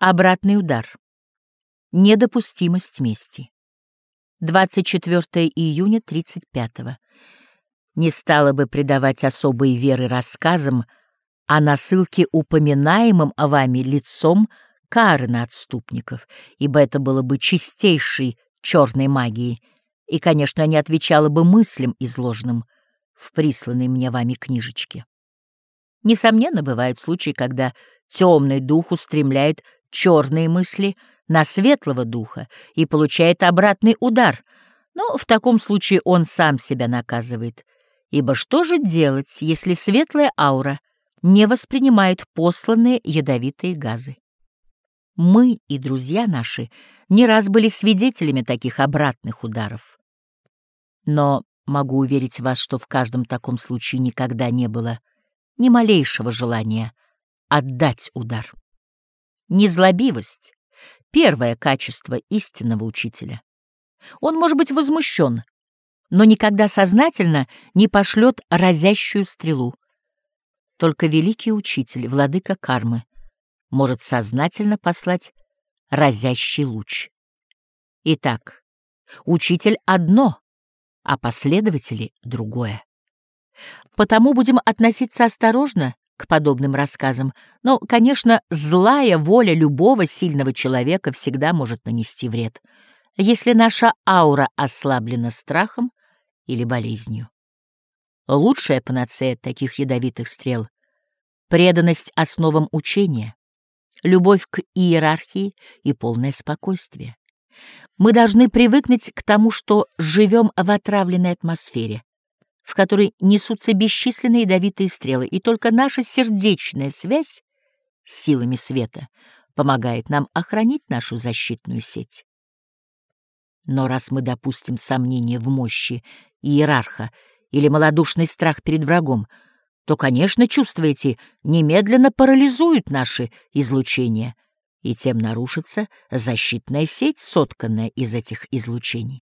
Обратный удар. Недопустимость мести. 24 июня 35 -го. Не стала бы придавать особой веры рассказам о насылке упоминаемым вами лицом кары на отступников, ибо это было бы чистейшей черной магией и, конечно, не отвечало бы мыслям, изложенным в присланной мне вами книжечке. Несомненно, бывают случаи, когда темный дух устремляет черные мысли на светлого духа и получает обратный удар, но в таком случае он сам себя наказывает. Ибо что же делать, если светлая аура не воспринимает посланные ядовитые газы? Мы и друзья наши не раз были свидетелями таких обратных ударов. Но могу уверить вас, что в каждом таком случае никогда не было ни малейшего желания отдать удар. Незлобивость — первое качество истинного учителя. Он может быть возмущен, но никогда сознательно не пошлет разящую стрелу. Только великий учитель, владыка кармы, может сознательно послать разящий луч. Итак, учитель одно, а последователи другое. Потому будем относиться осторожно к подобным рассказам, но, конечно, злая воля любого сильного человека всегда может нанести вред, если наша аура ослаблена страхом или болезнью. Лучшая панацея таких ядовитых стрел — преданность основам учения, любовь к иерархии и полное спокойствие. Мы должны привыкнуть к тому, что живем в отравленной атмосфере, в которой несутся бесчисленные ядовитые стрелы, и только наша сердечная связь с силами света помогает нам охранить нашу защитную сеть. Но раз мы допустим сомнение в мощи иерарха или малодушный страх перед врагом, то, конечно, чувствуете, немедленно парализуют наши излучения, и тем нарушится защитная сеть, сотканная из этих излучений.